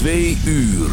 Twee uur.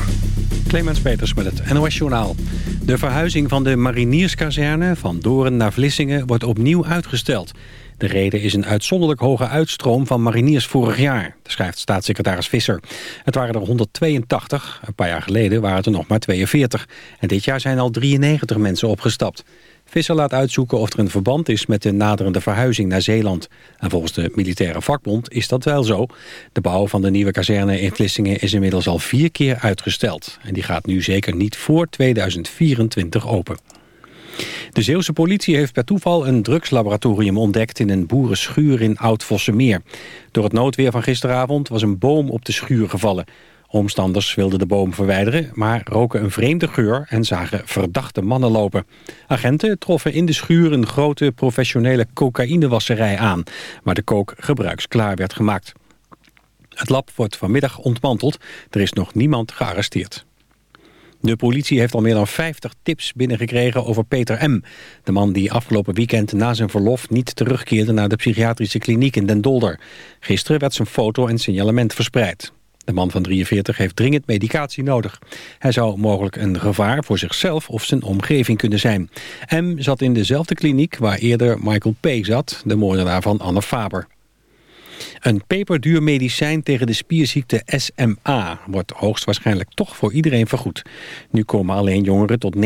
Clemens Peters met het NOS Journaal. De verhuizing van de marinierskazerne van Doren naar Vlissingen wordt opnieuw uitgesteld. De reden is een uitzonderlijk hoge uitstroom van mariniers vorig jaar, schrijft staatssecretaris Visser. Het waren er 182, een paar jaar geleden waren het er nog maar 42. En dit jaar zijn al 93 mensen opgestapt. Visser laat uitzoeken of er een verband is met de naderende verhuizing naar Zeeland. En volgens de militaire vakbond is dat wel zo. De bouw van de nieuwe kazerne in Vlissingen is inmiddels al vier keer uitgesteld. En die gaat nu zeker niet voor 2024 open. De Zeeuwse politie heeft per toeval een drugslaboratorium ontdekt in een boerenschuur in Oud-Vossemeer. Door het noodweer van gisteravond was een boom op de schuur gevallen. Omstanders wilden de boom verwijderen, maar roken een vreemde geur en zagen verdachte mannen lopen. Agenten troffen in de schuur een grote professionele cocaïnewasserij aan, waar de kook gebruiksklaar werd gemaakt. Het lab wordt vanmiddag ontmanteld. Er is nog niemand gearresteerd. De politie heeft al meer dan 50 tips binnengekregen over Peter M. De man die afgelopen weekend na zijn verlof niet terugkeerde naar de psychiatrische kliniek in Den Dolder. Gisteren werd zijn foto en signalement verspreid. De man van 43 heeft dringend medicatie nodig. Hij zou mogelijk een gevaar voor zichzelf of zijn omgeving kunnen zijn. M zat in dezelfde kliniek waar eerder Michael P. zat, de moordenaar van Anne Faber. Een peperduur medicijn tegen de spierziekte SMA wordt hoogstwaarschijnlijk toch voor iedereen vergoed. Nu komen alleen jongeren tot 9,5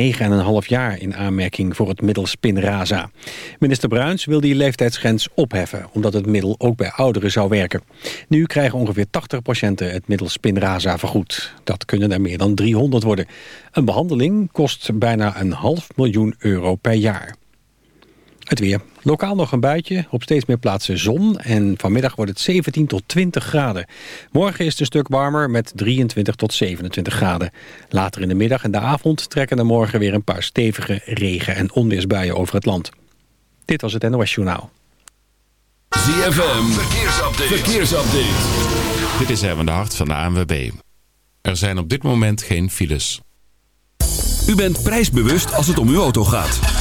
jaar in aanmerking voor het middel Spinraza. Minister Bruins wil die leeftijdsgrens opheffen, omdat het middel ook bij ouderen zou werken. Nu krijgen ongeveer 80 patiënten het middel Spinraza vergoed. Dat kunnen er meer dan 300 worden. Een behandeling kost bijna een half miljoen euro per jaar. Het weer. Lokaal nog een buitje, op steeds meer plaatsen zon en vanmiddag wordt het 17 tot 20 graden. Morgen is het een stuk warmer met 23 tot 27 graden. Later in de middag en de avond trekken er morgen weer een paar stevige regen- en onweersbuien over het land. Dit was het NOS Journaal. ZFM, verkeersupdate. verkeersupdate. Dit is Erwin de Hart van de ANWB. Er zijn op dit moment geen files. U bent prijsbewust als het om uw auto gaat.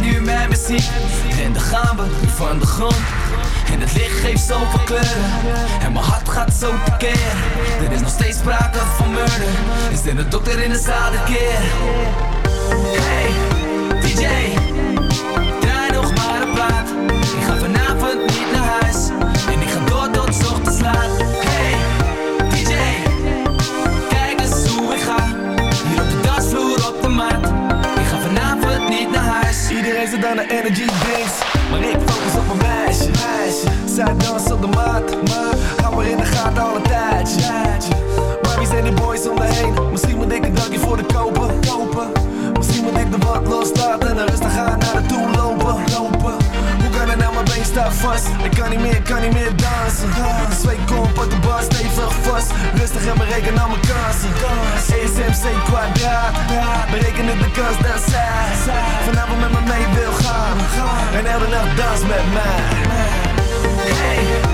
nu met muziek. En dan gaan we van de grond. En het licht geeft zoveel kleuren. En mijn hart gaat zo tekeer. Er is nog steeds sprake van murder. Is dit een dokter in de zaal keer? Hey, DJ Draai nog maar een plaat. Ik ga vanavond niet naar huis. aan de energy drinks Maar ik focus op een meisje. Zij dansen op de maat, maar hou maar in de gaten al een tijdje, tijdje. Zijn die boys om me heen? Misschien moet ik een dankje voor de kopen, kopen. Misschien moet ik de wat loslaten en rustig gaan naar de toe lopen mijn been staat vast. Ik kan niet meer, kan niet meer dansen. Twee kom, op de bas stevig vast. Rustig en bereken al mijn kansen. ESMC kwadraat. Bereken ik de kans dat zij Vanavond met me mee wil gaan. En elke nacht dans met mij.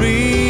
real.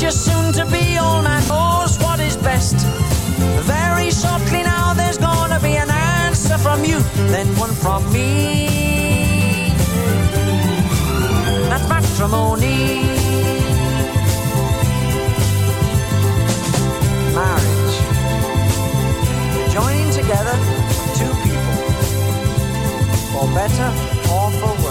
just soon to be all man knows what is best. Very shortly now, there's gonna be an answer from you, then one from me. That's matrimony. Marriage. Joining together two people, for better or for worse.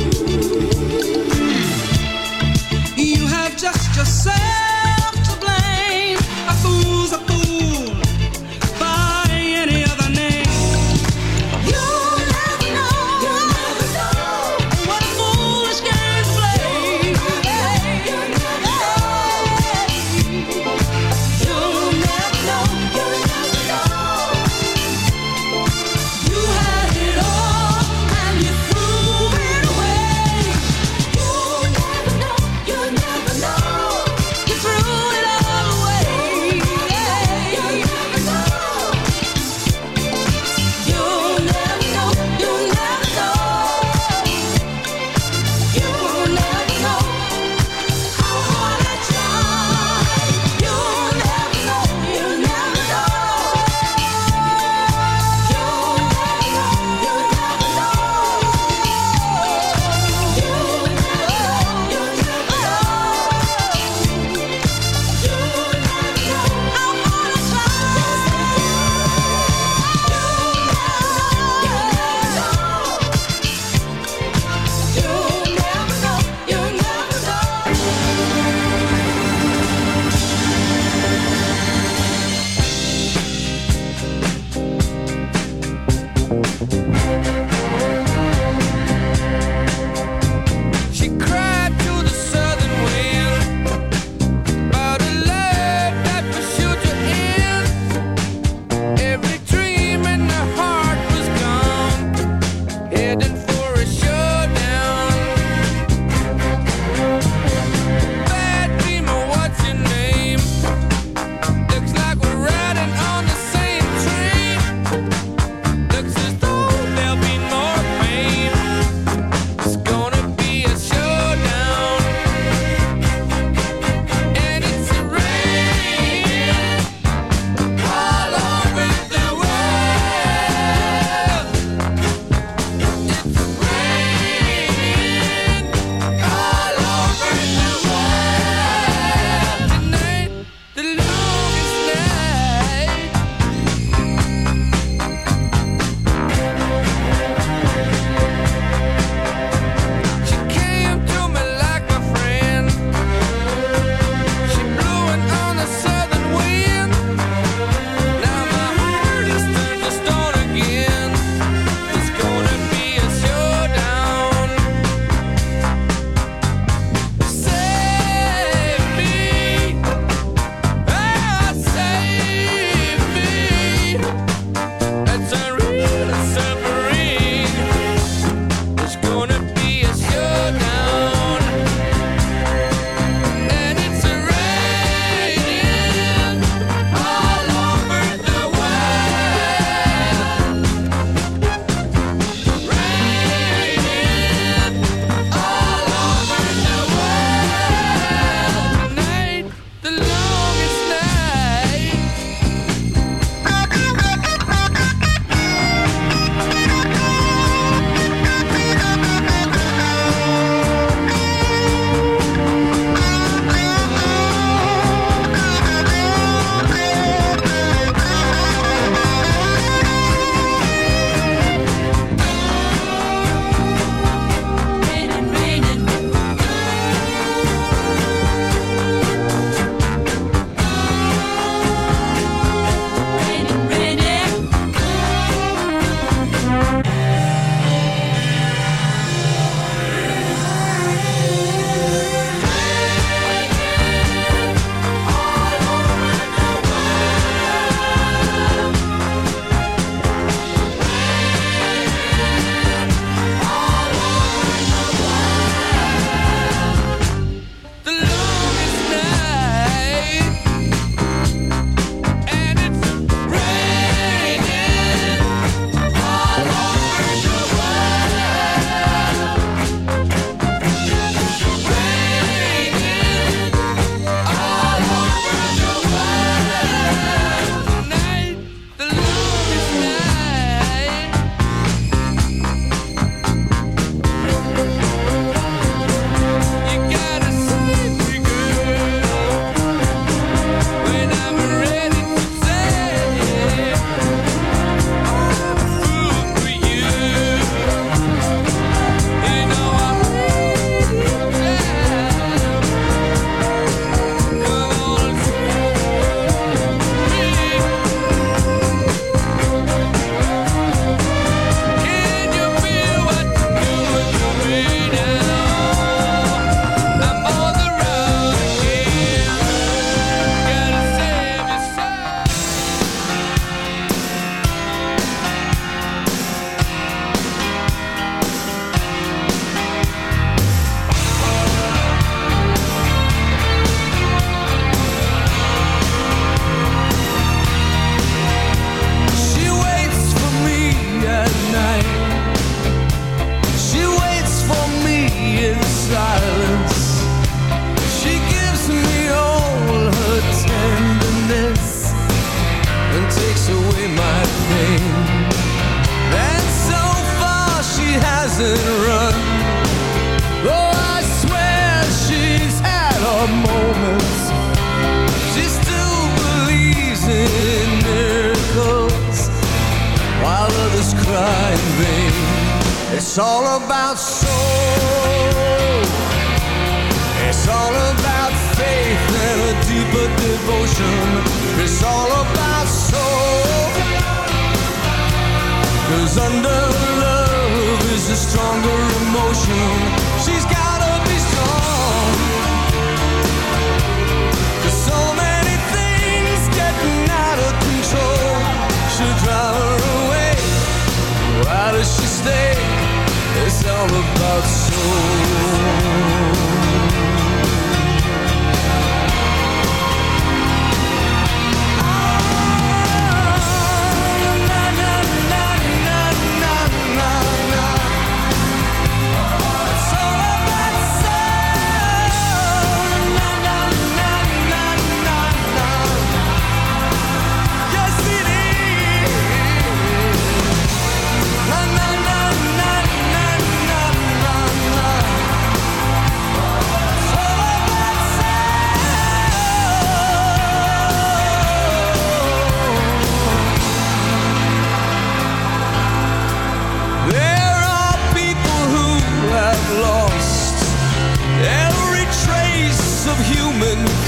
you.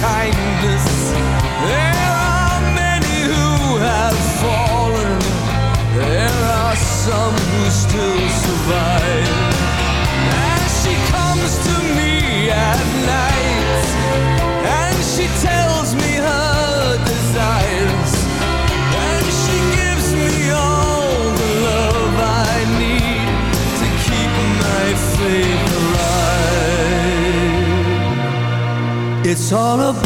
kindness. There are many who have fallen. There are some who still survive. It's all about